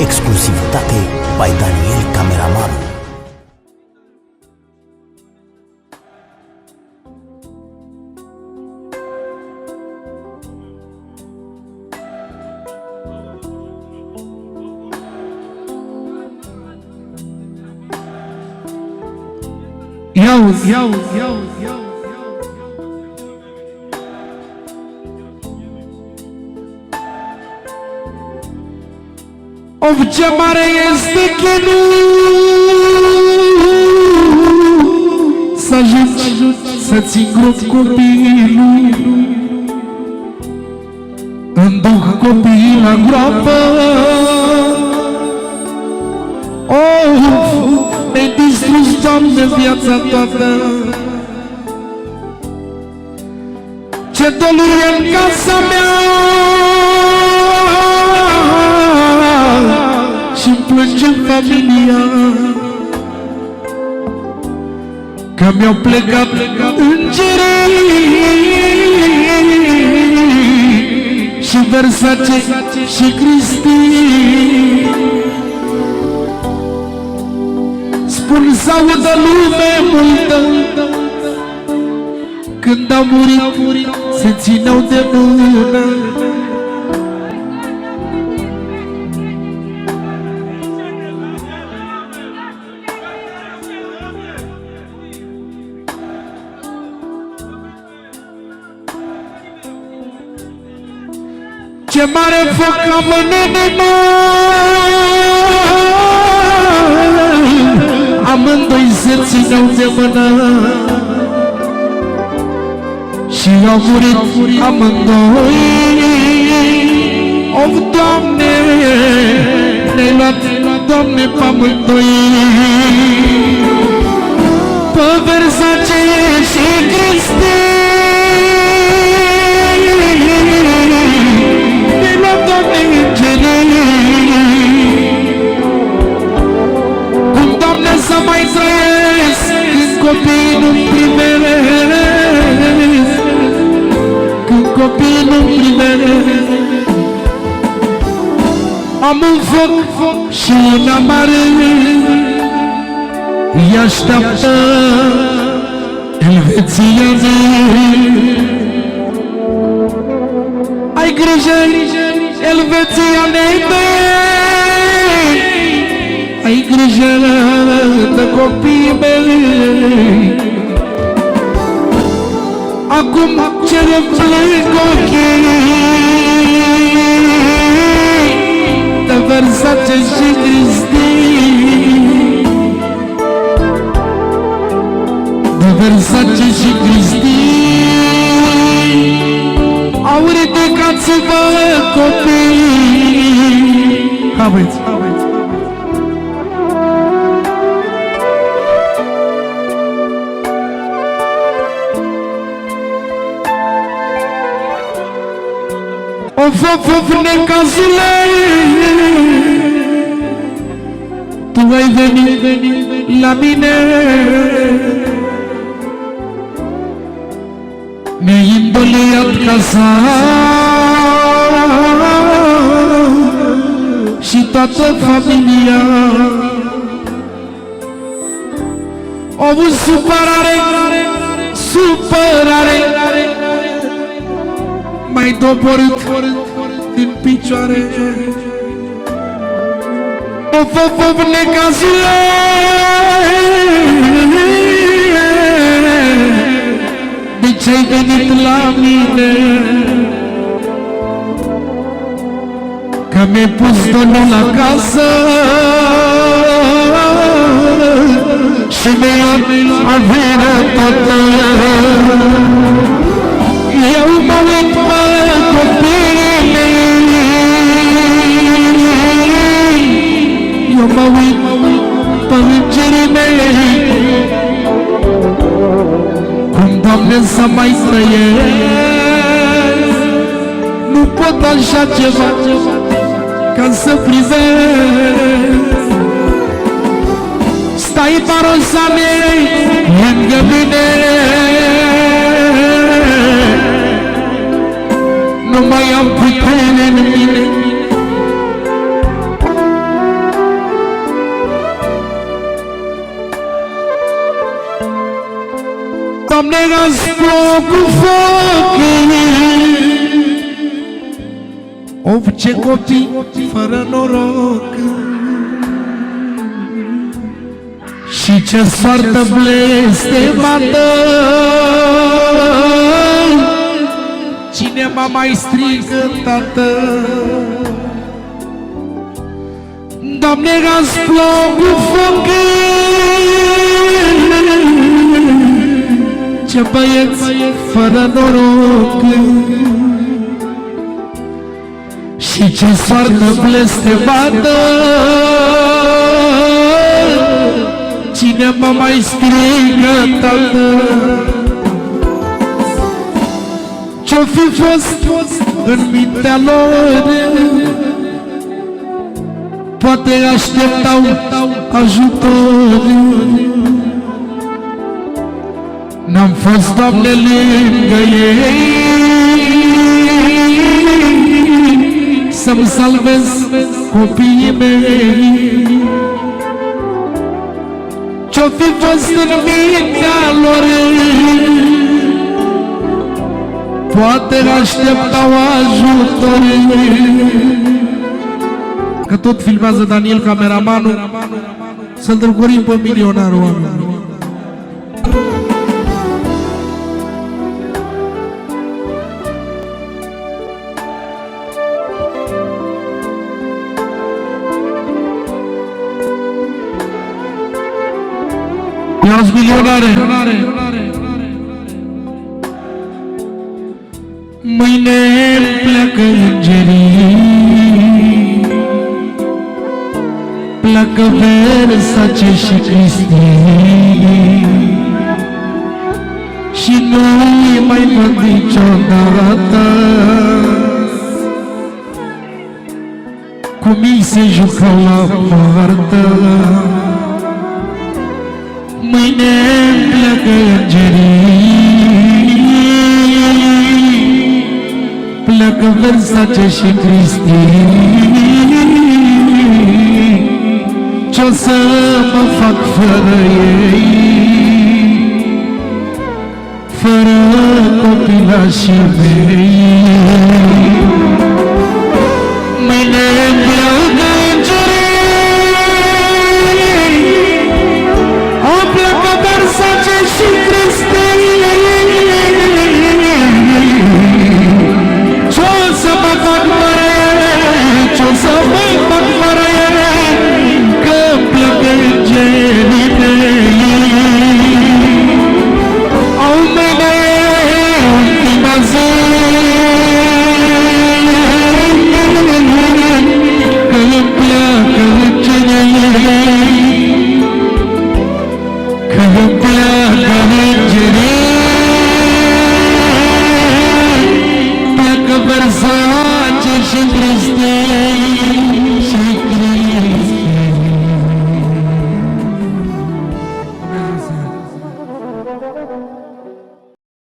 Exclusivitate by Daniel Cameraman. Yo, yo, yo, yo. Of ce mare este chinul Să ajungi să-ți îngrop copilul. Îmi duc copiii la groapă. Of, mi-ai distrus, Doamne, viața toată. Ce doluri e în casa mea plânge familia. Că mi-au plecat îngerii Și Versace și Cristi. Spun să audă lume multă. Când au murit se țineau de mână Ce mare foc am în inima Amândoi se țineau de mână. Și au murit amândoi. Of, Doamne, ne-ai luat, Doamne, pe amândoi. Pe Versace și Cristi Am un foc și un amare Îi așteaptă Elveția Ai grijă, Elveția mei ai grijă de copiii mei. Acum ce le plâng ochii ridicat-vă copii Aveți, aveți Of, of, of, necazule Tu ai venit la mine Mi-ai îmboliat casa Și toată familia Au avut supărare, supărare mai doborât din picioare Of, Că mi-ai pus domnul la casă Și mi-ai luat averea toată eu mă uit pe copiii mei. Eu mă uit pe îngerii mei. Cum, Doamne, să mai trăiesc? Nu pot așa ceva când să privesc. Stai barosa mea lângă mine. Nu mai am putere în mine. Doamne, răzbro cu foc Of ce copii fără noroc. Și ce soartă blestemată Cine mă mai strigă, tată? Doamne, răsplog cu foc Ce băieți fără noroc Și ce soartă blestemată Cine mă mai strigă, tată? Ce-o fi fost în mintea lor? Poate așteptau ajutor N-am fost, Doamne, lângă ei Să-mi salvez copiii mei. Ce-o fi fost în mintea lor? Poate așteptau ajutor Că tot filmează Daniel cameramanul Să-l drăgorim pe milionarul oameni Ia-ți milionare. Mâine pleacă îngerii. Pleacă Versace și Cristi Și nu-i mai văd niciodată. Cum ei se jucă la poartă Pleacă Versace și Cristi Ce-o să mă fac fără ei Fără copilașii mei